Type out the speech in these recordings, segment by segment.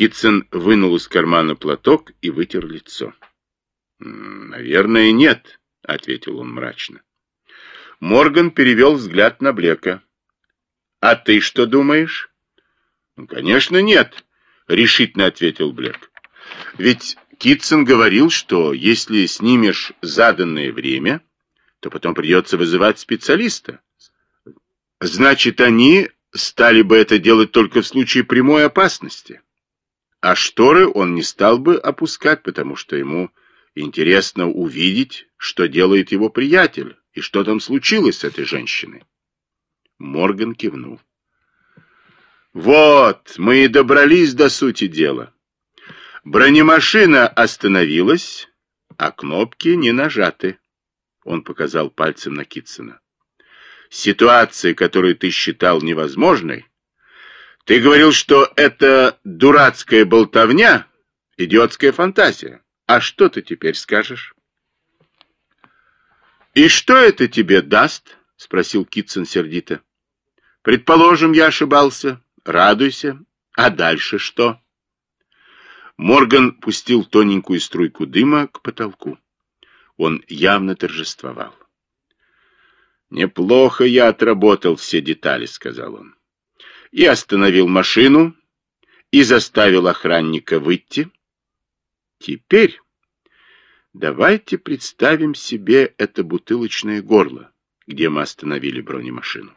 Китсон вынул из кармана платок и вытер лицо. «Наверное, нет», — ответил он мрачно. Морган перевел взгляд на Блека. «А ты что думаешь?» «Ну, «Конечно, нет», — решительно ответил Блек. «Ведь Китсон говорил, что если снимешь заданное время, то потом придется вызывать специалиста. Значит, они стали бы это делать только в случае прямой опасности. А шторы он не стал бы опускать, потому что ему интересно увидеть, что делает его приятель и что там случилось с этой женщиной. Морган кивнул. Вот, мы и добрались до сути дела. Бронемашина остановилась, а кнопки не нажаты. Он показал пальцем на Китсона. Ситуация, которую ты считал невозможной, ты говорил, что это дурацкая болтовня, идиотская фантазия. А что ты теперь скажешь? И что это тебе даст? Спросил Китсон сердито. Предположим, я ошибался. Радуйся. А дальше что? Морган пустил тоненькую струйку дыма к потолку. Он явно торжествовал. «Неплохо я отработал все детали», — сказал он. «И остановил машину, и заставил охранника выйти. Теперь давайте представим себе это бутылочное горло, где мы остановили бронемашину.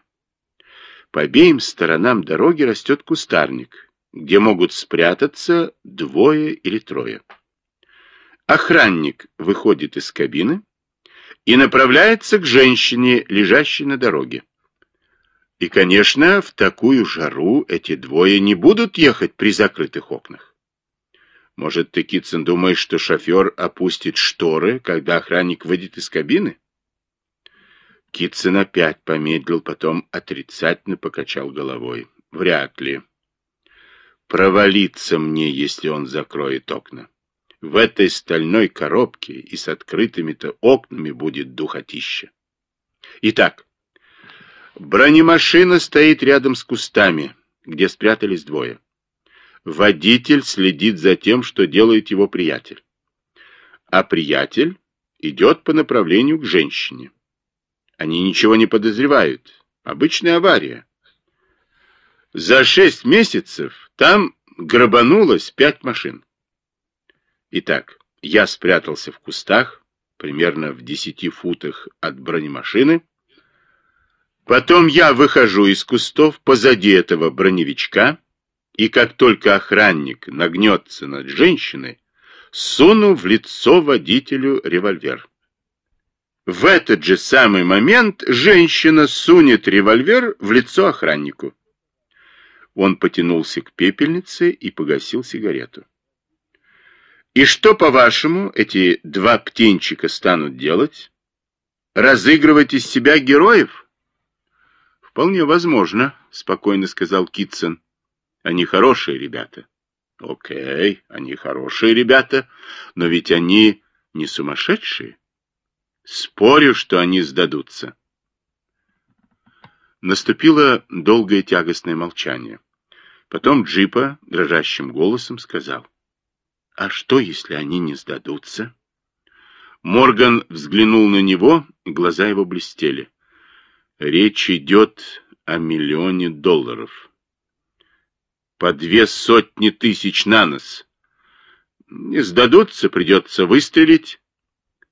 По обеим сторонам дороги растет кустарник, где могут спрятаться двое или трое. Охранник выходит из кабины и направляется к женщине, лежащей на дороге. И, конечно, в такую жару эти двое не будут ехать при закрытых окнах. Может, ты, Китсон, думаешь, что шофер опустит шторы, когда охранник выйдет из кабины? Китсон опять помедлил, потом отрицательно покачал головой. Вряд ли. Провалиться мне, если он закроет окна. В этой стальной коробке и с открытыми-то окнами будет духотища. Итак, бронемашина стоит рядом с кустами, где спрятались двое. Водитель следит за тем, что делает его приятель. А приятель идет по направлению к женщине. Они ничего не подозревают. Обычная авария. За шесть месяцев там грабанулось пять машин. Итак, я спрятался в кустах, примерно в десяти футах от бронемашины. Потом я выхожу из кустов позади этого броневичка, и как только охранник нагнется над женщиной, суну в лицо водителю револьвер. В этот же самый момент женщина сунет револьвер в лицо охраннику. Он потянулся к пепельнице и погасил сигарету. И что, по-вашему, эти два птенчика станут делать? Разыгрывать из себя героев? Вполне возможно, спокойно сказал Китсон. Они хорошие ребята. Окей, они хорошие ребята, но ведь они не сумасшедшие. Спорю, что они сдадутся. Наступило долгое тягостное молчание. Потом Джипа дрожащим голосом сказал. А что, если они не сдадутся? Морган взглянул на него, глаза его блестели. Речь идет о миллионе долларов. По две сотни тысяч на нос. Не сдадутся, придется выстрелить.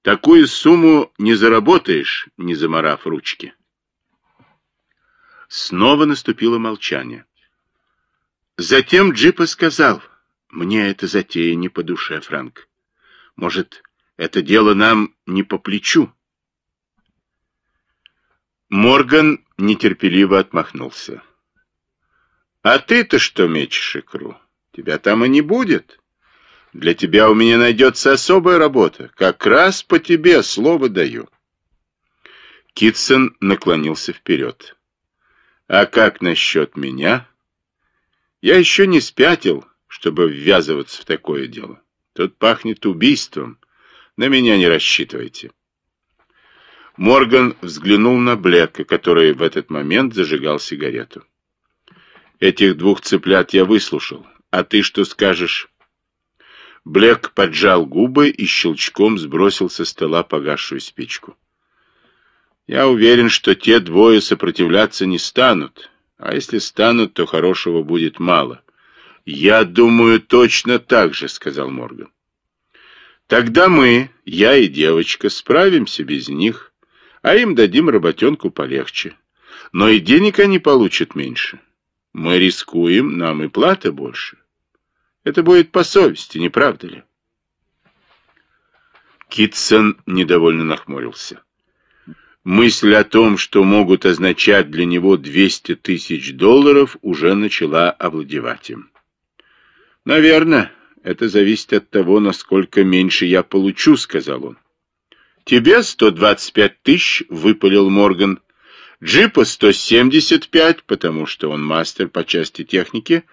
Такую сумму не заработаешь, не заморав ручки. Снова наступило молчание. Затем Джипа сказал — мне эта затея не по душе, Франк. Может, это дело нам не по плечу? Морган нетерпеливо отмахнулся. А ты-то что мечешь икру? Тебя там и не будет. Для тебя у меня найдется особая работа. Как раз по тебе слово даю. Китсон наклонился вперед. А как насчет меня? Я еще не спятил, чтобы ввязываться в такое дело. Тут пахнет убийством. На меня не рассчитывайте. Морган взглянул на Блека, который в этот момент зажигал сигарету. Этих двух цыплят я выслушал. А ты что скажешь? Блек поджал губы и щелчком сбросил со стола погасшую спичку. Я уверен, что те двое сопротивляться не станут, а если станут, то хорошего будет мало. Я думаю точно так же, сказал Морган. Тогда мы, я и девочка, справимся без них, а им дадим работенку полегче. Но и денег они получат меньше. Мы рискуем, нам и плата больше. Это будет по совести, не правда ли? Китсон недовольно нахмурился. Мысль о том, что могут означать для него 200 тысяч долларов, уже начала овладевать им. «Наверное, это зависит от того, насколько меньше я получу», — сказал он. «Тебе 125 тысяч», — выпалил Морган. «Джипа 175, потому что он мастер по части техники,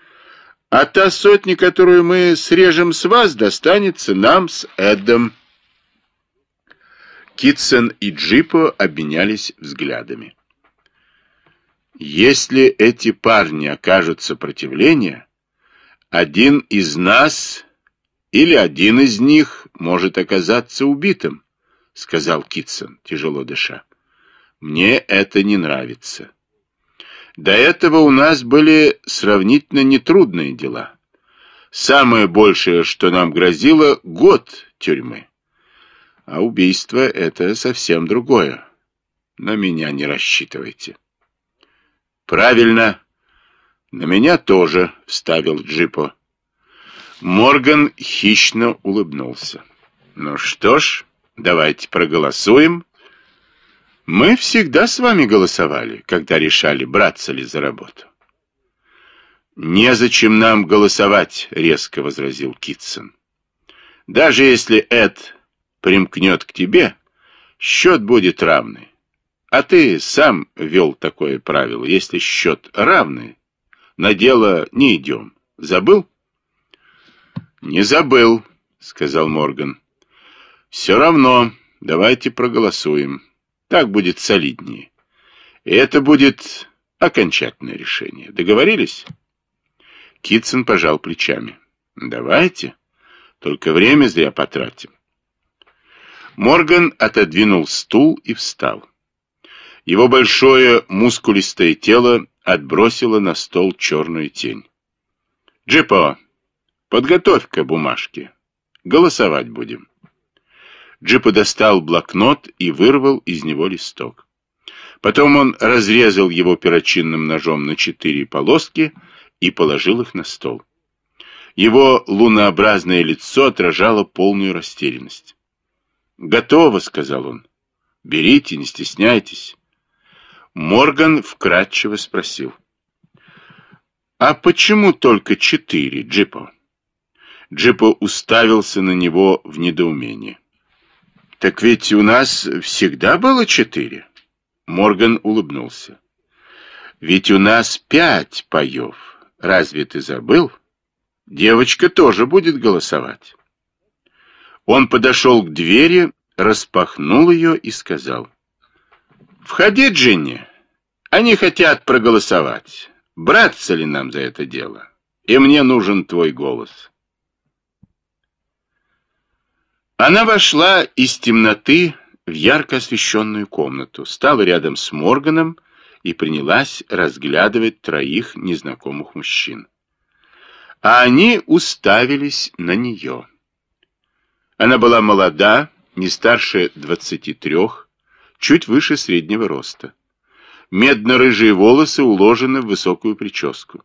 а та сотня, которую мы срежем с вас, достанется нам с Эдом». Китсон и Джипо обменялись взглядами. Если эти парни окажут сопротивление, один из нас или один из них может оказаться убитым, сказал Китсон, тяжело дыша. Мне это не нравится. До этого у нас были сравнительно нетрудные дела. Самое большее, что нам грозило, год тюрьмы. А убийство — это совсем другое. На меня не рассчитывайте. Правильно. На меня тоже, — вставил Джипо. Морган хищно улыбнулся. Ну что ж, давайте проголосуем. Мы всегда с вами голосовали, когда решали, браться ли за работу. «Незачем нам голосовать», — резко возразил Китсон. «Даже если Эд примкнет к тебе, счет будет равный. А ты сам вел такое правило. Если счет равный, на дело не идем. Забыл? Не забыл, сказал Морган. Все равно, давайте проголосуем. Так будет солиднее. И это будет окончательное решение. Договорились? Китсон пожал плечами. Давайте. Только время зря потратим. Морган отодвинул стул и встал. Его большое мускулистое тело отбросило на стол черную тень. «Джипо, подготовь-ка бумажки. Голосовать будем». Джипо достал блокнот и вырвал из него листок. Потом он разрезал его перочинным ножом на четыре полоски и положил их на стол. Его лунообразное лицо отражало полную растерянность. «Готово», — сказал он. «Берите, не стесняйтесь». Морган вкратчиво спросил. «А почему только четыре, Джипо?» Джипо уставился на него в недоумении. «Так ведь у нас всегда было четыре». Морган улыбнулся. «Ведь у нас пять паев. Разве ты забыл? Девочка тоже будет голосовать». Он подошел к двери, распахнул ее и сказал. «Входи, Джинни. Они хотят проголосовать. Браться ли нам за это дело? И мне нужен твой голос». Она вошла из темноты в ярко освещенную комнату, стала рядом с Морганом и принялась разглядывать троих незнакомых мужчин. А они уставились на нее. Она была молода, не старше 23, чуть выше среднего роста. Медно-рыжие волосы уложены в высокую прическу.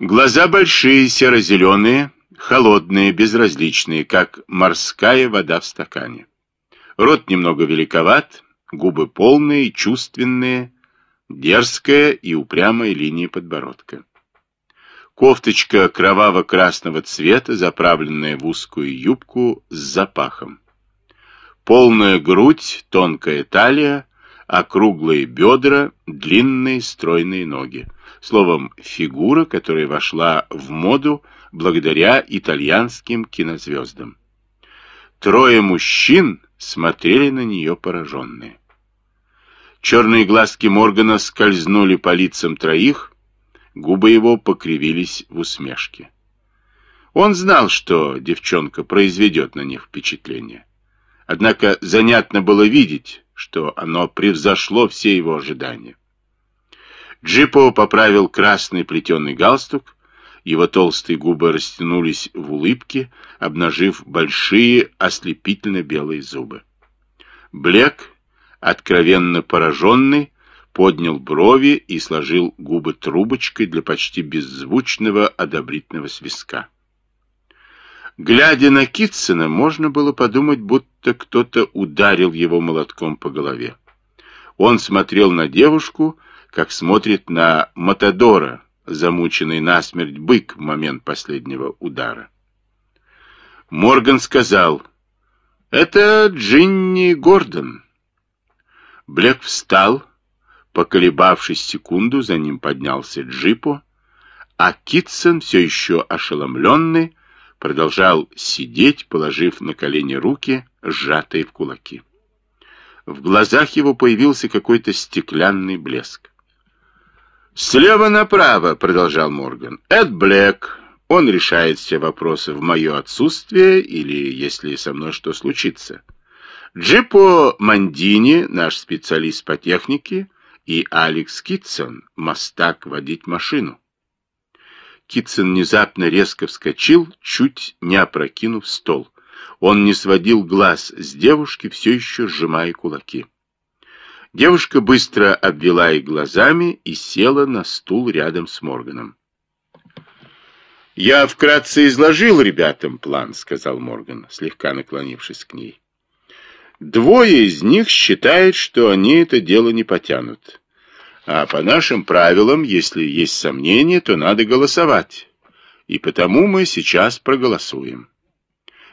Глаза большие, серо-зеленые, холодные, безразличные, как морская вода в стакане. Рот немного великоват, губы полные, чувственные, дерзкая и упрямая линия подбородка. Кофточка кроваво-красного цвета, заправленная в узкую юбку с запахом. Полная грудь, тонкая талия, округлые бедра, длинные стройные ноги. Словом, фигура, которая вошла в моду благодаря итальянским кинозвездам. Трое мужчин смотрели на нее пораженные. Черные глазки Моргана скользнули по лицам троих, Губы его покривились в усмешке. Он знал, что девчонка произведет на них впечатление. Однако занятно было видеть, что оно превзошло все его ожидания. Джипо поправил красный плетеный галстук, его толстые губы растянулись в улыбке, обнажив большие ослепительно белые зубы. Блек, откровенно пораженный, поднял брови и сложил губы трубочкой для почти беззвучного одобрительного свистка. Глядя на Китсона, можно было подумать, будто кто-то ударил его молотком по голове. Он смотрел на девушку, как смотрит на Матадора, замученный насмерть бык в момент последнего удара. Морган сказал, «Это Джинни Гордон». Блек встал, поколебавшись секунду, за ним поднялся Джипо, а Китсон, все еще ошеломленный, продолжал сидеть, положив на колени руки, сжатые в кулаки. В глазах его появился какой-то стеклянный блеск. «Слева направо», — продолжал Морган. «Эд Блэк. Он решает все вопросы в мое отсутствие или если со мной что случится. Джипо Мандини, наш специалист по технике, и Алекс Китсон, мастак водить машину». Китсон внезапно резко вскочил, чуть не опрокинув стол. Он не сводил глаз с девушки, все еще сжимая кулаки. Девушка быстро обвела их глазами и села на стул рядом с Морганом. «Я вкратце изложил ребятам план», — сказал Морган, слегка наклонившись к ней. «Двое из них считают, что они это дело не потянут. А по нашим правилам, если есть сомнения, то надо голосовать. И потому мы сейчас проголосуем».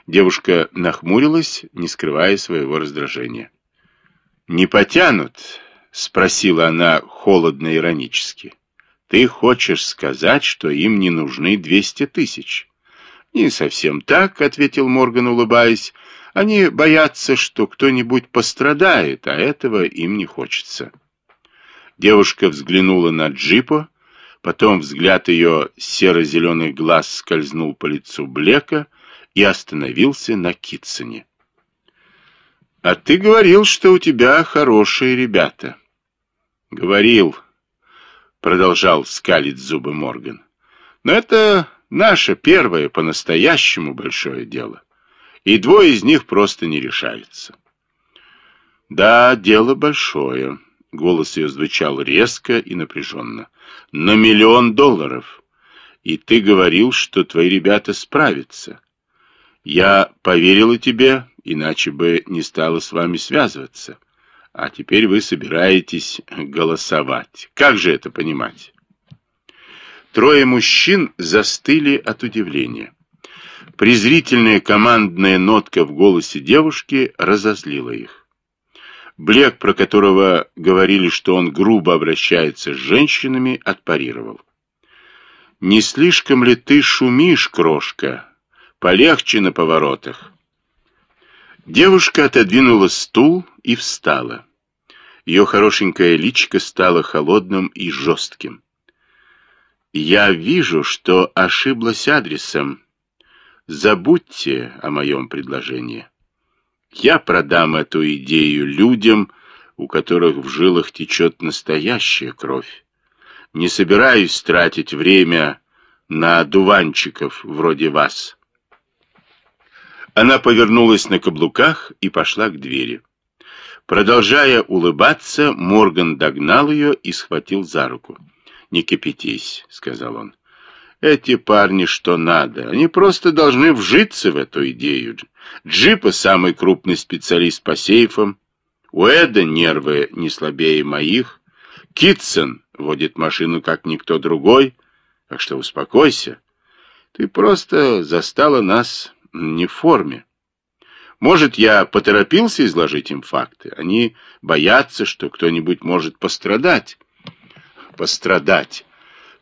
Девушка нахмурилась, не скрывая своего раздражения. «Не потянут?» — спросила она холодно-иронически. «Ты хочешь сказать, что им не нужны двести тысяч?» «Не совсем так», — ответил Морган, улыбаясь. «Они боятся, что кто-нибудь пострадает, а этого им не хочется». Девушка взглянула на джипа, потом взгляд ее серо-зеленых глаз скользнул по лицу Блека и остановился на Китсоне. А ты говорил, что у тебя хорошие ребята. Говорил, продолжал скалить зубы Морган. Но это наше первое по-настоящему большое дело. И двое из них просто не решаются. Да, дело большое. Голос ее звучал резко и напряженно. На миллион долларов. И ты говорил, что твои ребята справятся. Я поверила тебе, иначе бы не стала с вами связываться. А теперь вы собираетесь голосовать. Как же это понимать? Трое мужчин застыли от удивления. Презрительная командная нотка в голосе девушки разозлила их. Блек, про которого говорили, что он грубо обращается с женщинами, отпарировал. «Не слишком ли ты шумишь, крошка? Полегче на поворотах». Девушка отодвинула стул и встала. Ее хорошенькое личико стало холодным и жестким. «Я вижу, что ошиблась адресом. Забудьте о моем предложении. Я продам эту идею людям, у которых в жилах течет настоящая кровь. Не собираюсь тратить время на дуванчиков вроде вас». Она повернулась на каблуках и пошла к двери. Продолжая улыбаться, Морган догнал ее и схватил за руку. «Не кипятись», — сказал он. «Эти парни что надо. Они просто должны вжиться в эту идею. Джипа — самый крупный специалист по сейфам. У Эда нервы не слабее моих. Китсон водит машину, как никто другой. Так что успокойся. Ты просто застала нас не в форме. Может, я поторопился изложить им факты? Они боятся, что кто-нибудь может пострадать. Пострадать.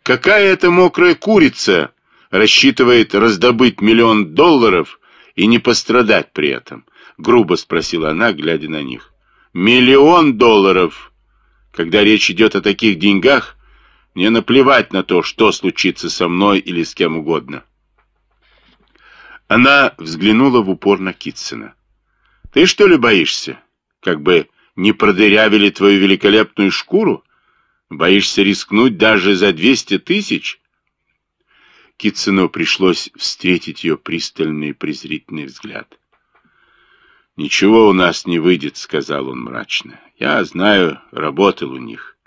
Какая это мокрая курица рассчитывает раздобыть миллион долларов и не пострадать при этом? Грубо спросила она, глядя на них. Миллион долларов! Когда речь идет о таких деньгах, мне наплевать на то, что случится со мной или с кем угодно. Она взглянула в упор на Китсона. «Ты что ли боишься? Как бы не продырявили твою великолепную шкуру? Боишься рискнуть даже за двести тысяч?» Китсону пришлось встретить ее пристальный презрительный взгляд. «Ничего у нас не выйдет», — сказал он мрачно. «Я знаю, работал у них.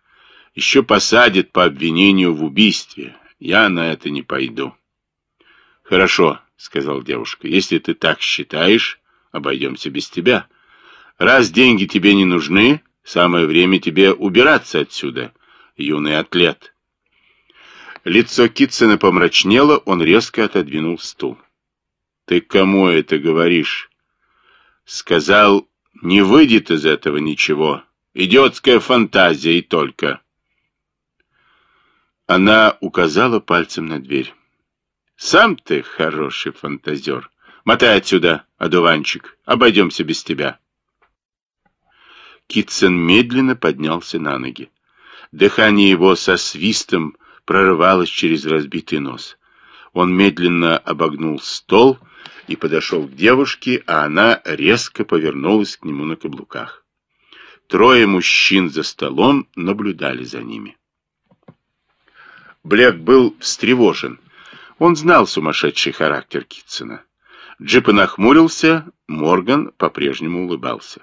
Еще посадят по обвинению в убийстве. Я на это не пойду». «Хорошо», — сказал девушка. «Если ты так считаешь, обойдемся без тебя. Раз деньги тебе не нужны, самое время тебе убираться отсюда, юный атлет». Лицо Китсона помрачнело, он резко отодвинул стул. «Ты кому это говоришь?» «Сказал, не выйдет из этого ничего. Идиотская фантазия и только». Она указала пальцем на дверь. «Сам ты хороший фантазер. Мотай отсюда, одуванчик. Обойдемся без тебя». Китсон медленно поднялся на ноги. Дыхание его со свистом прорывалась через разбитый нос. Он медленно обогнул стол и подошел к девушке, а она резко повернулась к нему на каблуках. Трое мужчин за столом наблюдали за ними. Блек был встревожен. Он знал сумасшедший характер Китсона. Джипа нахмурился, Морган по-прежнему улыбался.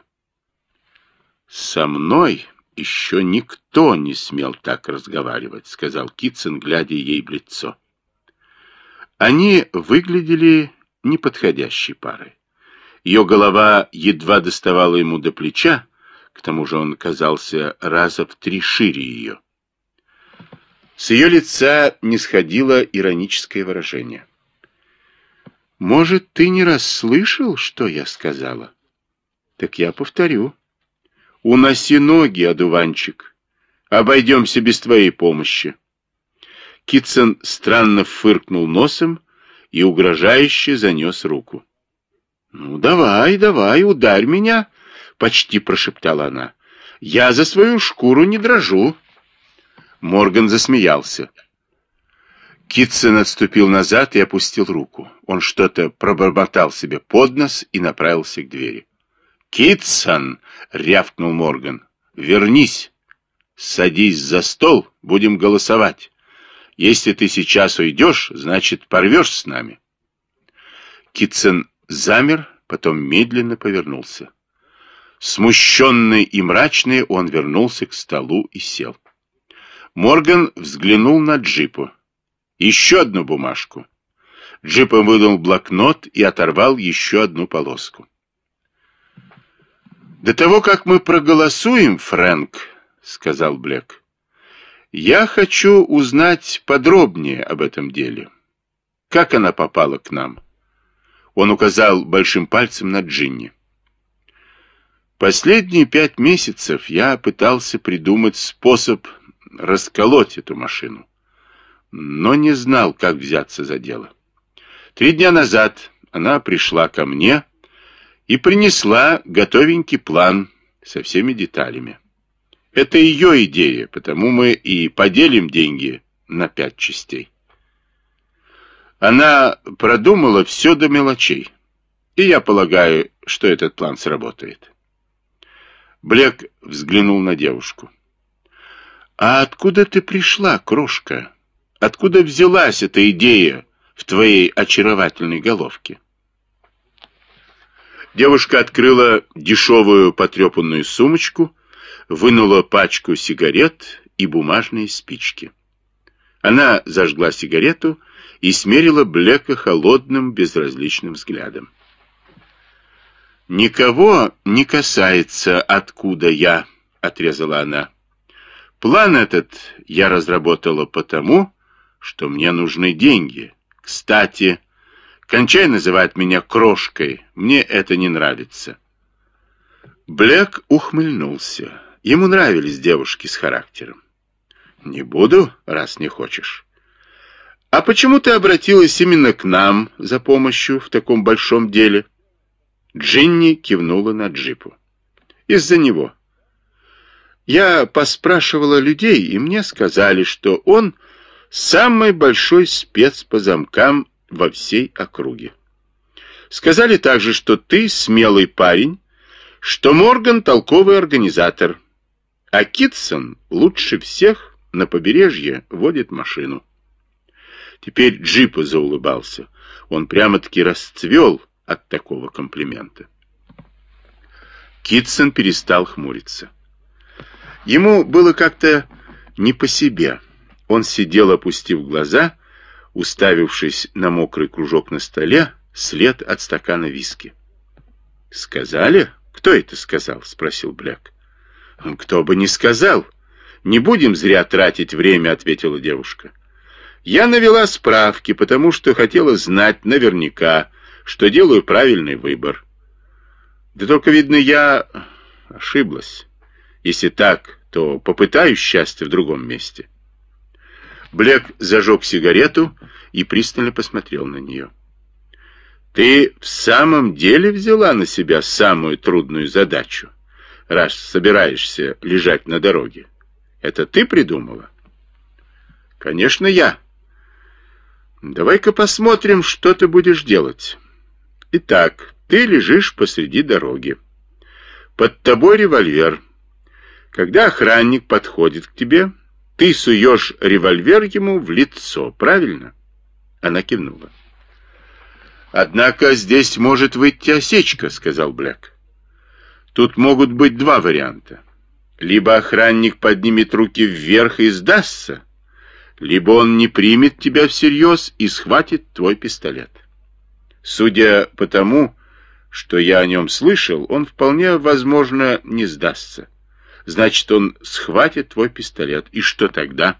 «Со мной еще никто не смел так разговаривать, сказал Китсон, глядя ей в лицо. Они выглядели неподходящей парой. Ее голова едва доставала ему до плеча, к тому же он казался раза в три шире ее. С ее лица не сходило ироническое выражение. «Может, ты не расслышал, что я сказала?» «Так я повторю. Уноси ноги, одуванчик. Обойдемся без твоей помощи. Китсон странно фыркнул носом и угрожающе занес руку. «Ну, давай, давай, ударь меня!» — почти прошептала она. «Я за свою шкуру не дрожу!» Морган засмеялся. Китсон отступил назад и опустил руку. Он что-то пробормотал себе под нос и направился к двери. «Китсон!» — рявкнул Морган. «Вернись! Садись за стол, будем голосовать. Если ты сейчас уйдешь, значит, порвешь с нами». Китсон замер, потом медленно повернулся. Смущенный и мрачный, он вернулся к столу и сел. Морган взглянул на Джипу. «Еще одну бумажку». Джипом выдал блокнот и оторвал еще одну полоску. «До того, как мы проголосуем, Фрэнк», — сказал Блек, — «я хочу узнать подробнее об этом деле. Как она попала к нам?» Он указал большим пальцем на Джинни. Последние пять месяцев я пытался придумать способ расколоть эту машину, но не знал, как взяться за дело. Три дня назад она пришла ко мне и принесла готовенький план со всеми деталями. Это ее идея, потому мы и поделим деньги на пять частей. Она продумала все до мелочей, и я полагаю, что этот план сработает. Блек взглянул на девушку. «А откуда ты пришла, крошка? Откуда взялась эта идея в твоей очаровательной головке?» Девушка открыла дешевую потрепанную сумочку, вынула пачку сигарет и бумажные спички. Она зажгла сигарету и смерила Блека холодным, безразличным взглядом. «Никого не касается, откуда я», — отрезала она. «План этот я разработала потому, что мне нужны деньги. Кстати, Кончай называть меня крошкой. Мне это не нравится. Блек ухмыльнулся. Ему нравились девушки с характером. Не буду, раз не хочешь. А почему ты обратилась именно к нам за помощью в таком большом деле? Джинни кивнула на джипу. Из-за него. Я поспрашивала людей, и мне сказали, что он самый большой спец по замкам во всей округе. Сказали также, что ты смелый парень, что Морган толковый организатор, а Китсон лучше всех на побережье водит машину. Теперь Джипа заулыбался. Он прямо-таки расцвел от такого комплимента. Китсон перестал хмуриться. Ему было как-то не по себе. Он сидел, опустив глаза, уставившись на мокрый кружок на столе, след от стакана виски. «Сказали? Кто это сказал?» — спросил Бляк. «Кто бы не сказал. Не будем зря тратить время», — ответила девушка. «Я навела справки, потому что хотела знать наверняка, что делаю правильный выбор. Да только, видно, я ошиблась. Если так, то попытаюсь счастье в другом месте». Блек зажег сигарету и пристально посмотрел на нее. Ты в самом деле взяла на себя самую трудную задачу, раз собираешься лежать на дороге? Это ты придумала? Конечно, я. Давай-ка посмотрим, что ты будешь делать. Итак, ты лежишь посреди дороги. Под тобой револьвер. Когда охранник подходит к тебе, ты суешь револьвер ему в лицо, правильно? Она кивнула. «Однако здесь может выйти осечка», — сказал Блэк. «Тут могут быть два варианта. Либо охранник поднимет руки вверх и сдастся, либо он не примет тебя всерьез и схватит твой пистолет. Судя по тому, что я о нем слышал, он вполне возможно не сдастся. Значит, он схватит твой пистолет. И что тогда?»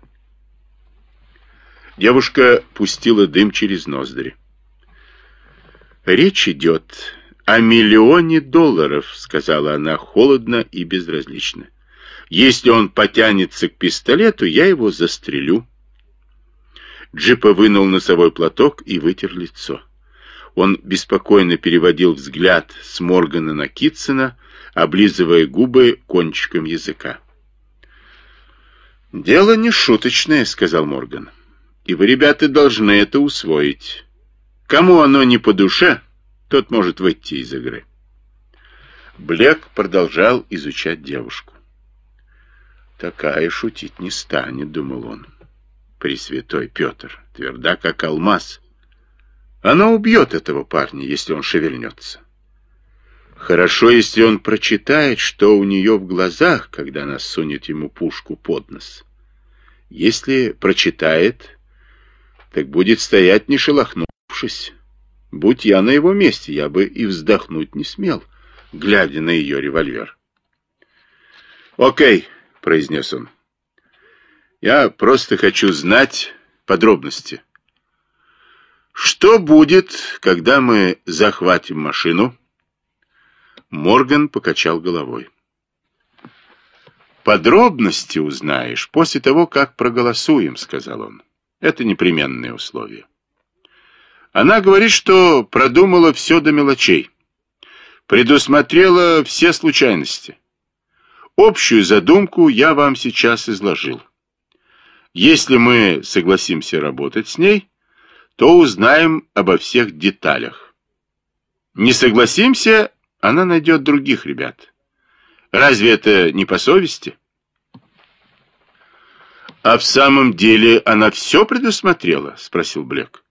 Девушка пустила дым через ноздри. «Речь идет о миллионе долларов», — сказала она холодно и безразлично. «Если он потянется к пистолету, я его застрелю». Джипа вынул носовой платок и вытер лицо. Он беспокойно переводил взгляд с Моргана на Китсона, облизывая губы кончиком языка. «Дело не шуточное», — сказал Морган. «И вы, ребята, должны это усвоить». Кому оно не по душе, тот может выйти из игры. Блек продолжал изучать девушку. Такая шутить не станет, думал он. Пресвятой Петр, тверда как алмаз. Она убьет этого парня, если он шевельнется. Хорошо, если он прочитает, что у нее в глазах, когда она сунет ему пушку под нос. Если прочитает, так будет стоять не шелохнув задумавшись. Будь я на его месте, я бы и вздохнуть не смел, глядя на ее револьвер. «Окей», — произнес он. «Я просто хочу знать подробности. Что будет, когда мы захватим машину?» Морган покачал головой. «Подробности узнаешь после того, как проголосуем», — сказал он. «Это непременное условие». Она говорит, что продумала все до мелочей, предусмотрела все случайности. Общую задумку я вам сейчас изложил. Если мы согласимся работать с ней, то узнаем обо всех деталях. Не согласимся, она найдет других ребят. Разве это не по совести? А в самом деле она все предусмотрела? Спросил Блек.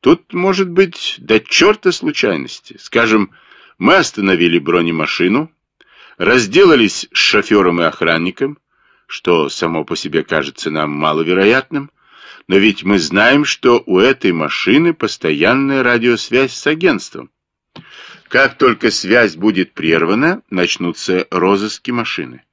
Тут может быть до черта случайности. Скажем, мы остановили бронемашину, разделались с шофером и охранником, что само по себе кажется нам маловероятным, но ведь мы знаем, что у этой машины постоянная радиосвязь с агентством. Как только связь будет прервана, начнутся розыски машины.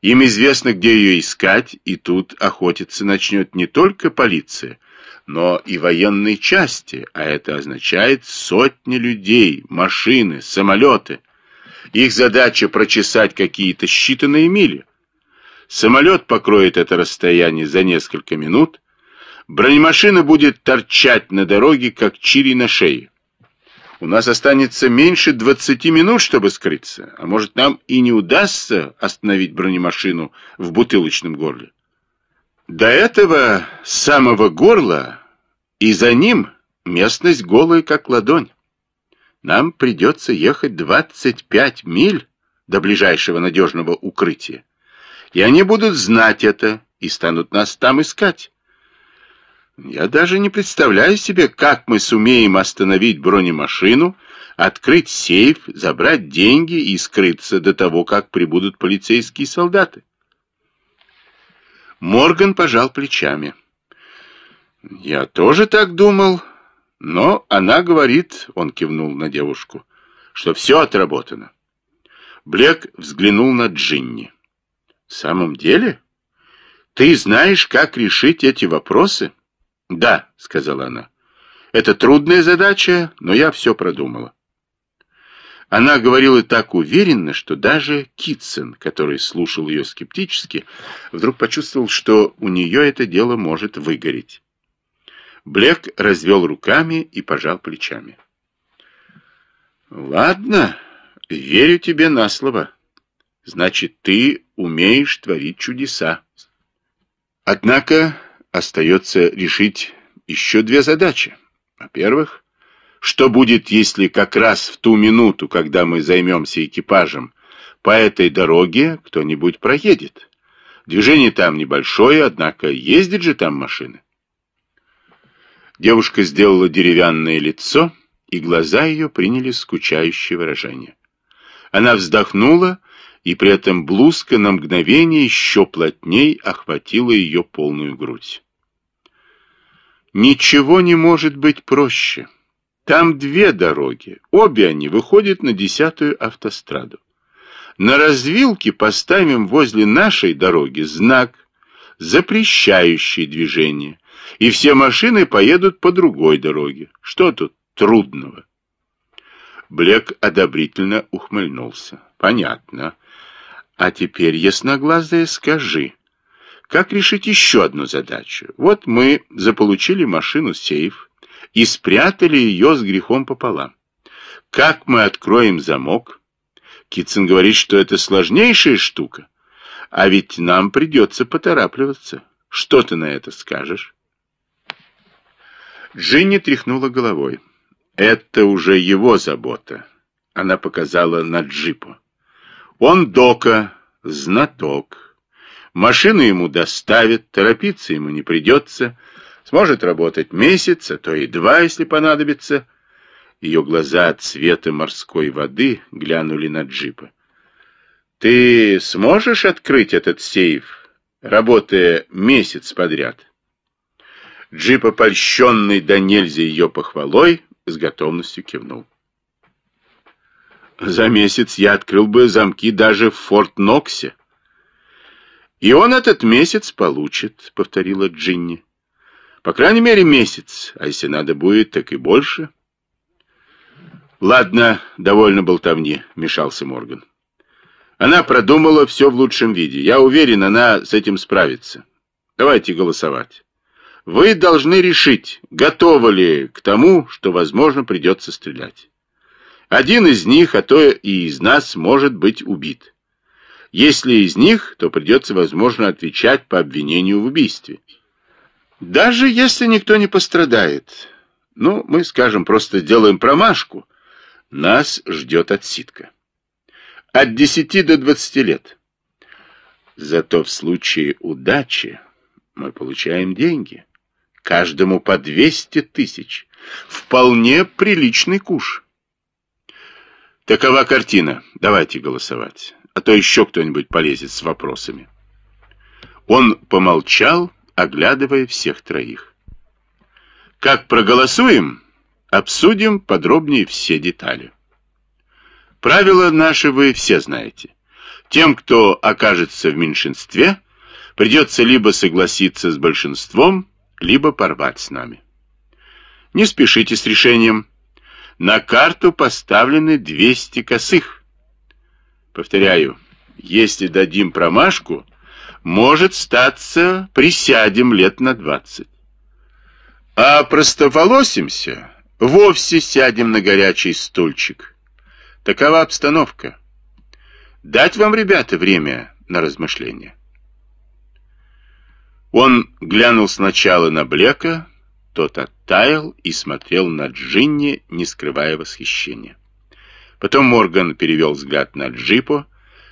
Им известно, где ее искать, и тут охотиться начнет не только полиция, но и военной части, а это означает сотни людей, машины, самолеты. Их задача прочесать какие-то считанные мили. Самолет покроет это расстояние за несколько минут, бронемашина будет торчать на дороге, как чири на шее. У нас останется меньше 20 минут, чтобы скрыться, а может нам и не удастся остановить бронемашину в бутылочном горле. До этого самого горла и за ним местность голая, как ладонь. нам придется ехать 25 миль до ближайшего надежного укрытия. И они будут знать это и станут нас там искать. Я даже не представляю себе, как мы сумеем остановить бронемашину, открыть сейф, забрать деньги и скрыться до того, как прибудут полицейские солдаты. Морган пожал плечами. Я тоже так думал, но она говорит, он кивнул на девушку, что все отработано. Блек взглянул на Джинни. В самом деле? Ты знаешь, как решить эти вопросы? Да, сказала она. Это трудная задача, но я все продумала. Она говорила так уверенно, что даже Китсон, который слушал ее скептически, вдруг почувствовал, что у нее это дело может выгореть. Блек развел руками и пожал плечами. «Ладно, верю тебе на слово. Значит, ты умеешь творить чудеса. Однако остается решить еще две задачи. Во-первых, что будет, если как раз в ту минуту, когда мы займемся экипажем, по этой дороге кто-нибудь проедет? Движение там небольшое, однако ездит же там машины. Девушка сделала деревянное лицо, и глаза ее приняли скучающее выражение. Она вздохнула, и при этом блузка на мгновение еще плотней охватила ее полную грудь. Ничего не может быть проще. Там две дороги, обе они выходят на десятую автостраду. На развилке поставим возле нашей дороги знак, запрещающий движение, и все машины поедут по другой дороге. Что тут трудного? Блек одобрительно ухмыльнулся. Понятно. А теперь, ясноглазая, скажи, как решить еще одну задачу? Вот мы заполучили машину-сейф, и спрятали ее с грехом пополам. Как мы откроем замок? Китсон говорит, что это сложнейшая штука. А ведь нам придется поторапливаться. Что ты на это скажешь? Джинни тряхнула головой. Это уже его забота. Она показала на джипу. Он дока, знаток. Машину ему доставят, торопиться ему не придется. Сможет работать месяц, а то и два, если понадобится. Ее глаза от цвета морской воды глянули на джипа. Ты сможешь открыть этот сейф, работая месяц подряд? Джип, опольщенный до нельзя ее похвалой, с готовностью кивнул. За месяц я открыл бы замки даже в Форт Ноксе. И он этот месяц получит, повторила Джинни. По крайней мере, месяц, а если надо будет, так и больше. Ладно, довольно болтовни, мешался Морган. Она продумала все в лучшем виде. Я уверен, она с этим справится. Давайте голосовать. Вы должны решить, готовы ли к тому, что, возможно, придется стрелять. Один из них, а то и из нас, может быть убит. Если из них, то придется, возможно, отвечать по обвинению в убийстве. Даже если никто не пострадает, ну, мы, скажем, просто сделаем промашку, нас ждет отсидка. От 10 до 20 лет. Зато в случае удачи мы получаем деньги. Каждому по 200 тысяч. Вполне приличный куш. Такова картина. Давайте голосовать. А то еще кто-нибудь полезет с вопросами. Он помолчал оглядывая всех троих. Как проголосуем, обсудим подробнее все детали. Правила наши вы все знаете. Тем, кто окажется в меньшинстве, придется либо согласиться с большинством, либо порвать с нами. Не спешите с решением. На карту поставлены 200 косых. Повторяю, если дадим промашку, может статься, присядем лет на двадцать. А простоволосимся, вовсе сядем на горячий стульчик. Такова обстановка. Дать вам, ребята, время на размышления. Он глянул сначала на Блека, Тот оттаял и смотрел на Джинни, не скрывая восхищения. Потом Морган перевел взгляд на Джипо,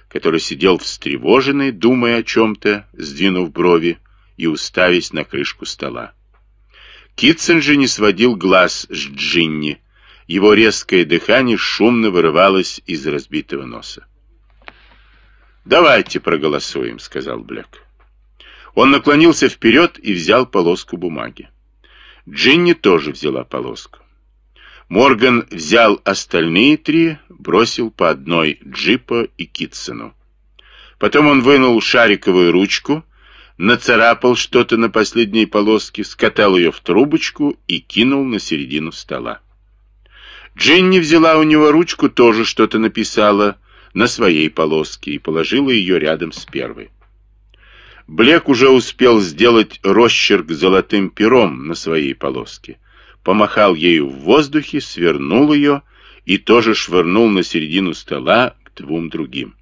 который сидел встревоженный, думая о чем-то, сдвинув брови и уставясь на крышку стола. Китсон же не сводил глаз с Джинни. Его резкое дыхание шумно вырывалось из разбитого носа. «Давайте проголосуем», — сказал Блэк. Он наклонился вперед и взял полоску бумаги. Джинни тоже взяла полоску. Морган взял остальные три, бросил по одной Джипа и Китсону. Потом он вынул шариковую ручку, нацарапал что-то на последней полоске, скатал ее в трубочку и кинул на середину стола. Джинни взяла у него ручку, тоже что-то написала на своей полоске и положила ее рядом с первой. Блек уже успел сделать росчерк золотым пером на своей полоске, помахал ею в воздухе, свернул ее и тоже швырнул на середину стола к двум другим.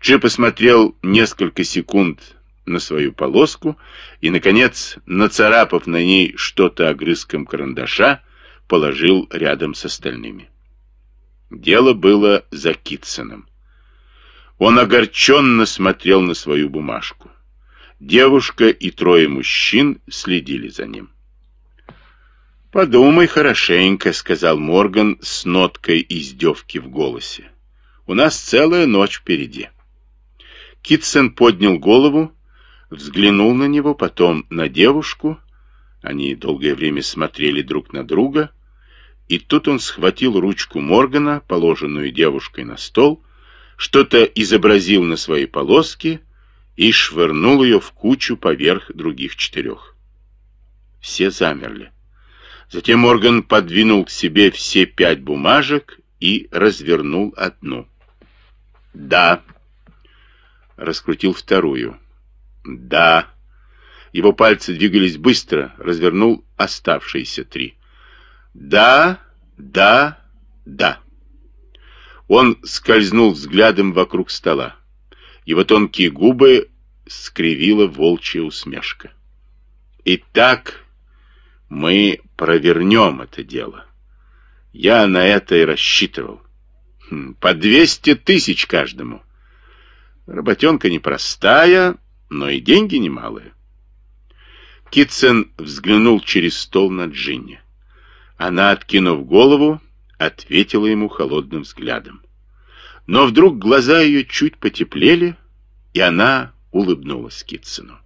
Джи посмотрел несколько секунд на свою полоску и, наконец, нацарапав на ней что-то огрызком карандаша, положил рядом с остальными. Дело было за Китсоном. Он огорченно смотрел на свою бумажку. Девушка и трое мужчин следили за ним. «Подумай хорошенько», — сказал Морган с ноткой издевки в голосе. «У нас целая ночь впереди». Китсон поднял голову, взглянул на него, потом на девушку. Они долгое время смотрели друг на друга, и тут он схватил ручку Моргана, положенную девушкой на стол, что-то изобразил на своей полоске и швырнул ее в кучу поверх других четырех. Все замерли. Затем Морган подвинул к себе все пять бумажек и развернул одну. «Да», раскрутил вторую. Да. Его пальцы двигались быстро, развернул оставшиеся три. Да, да, да. Он скользнул взглядом вокруг стола. Его тонкие губы скривила волчья усмешка. Итак, мы провернем это дело. Я на это и рассчитывал. Хм, по двести тысяч каждому. Работенка непростая, но и деньги немалые. Китсон взглянул через стол на Джинни. Она, откинув голову, ответила ему холодным взглядом. Но вдруг глаза ее чуть потеплели, и она улыбнулась Китсону.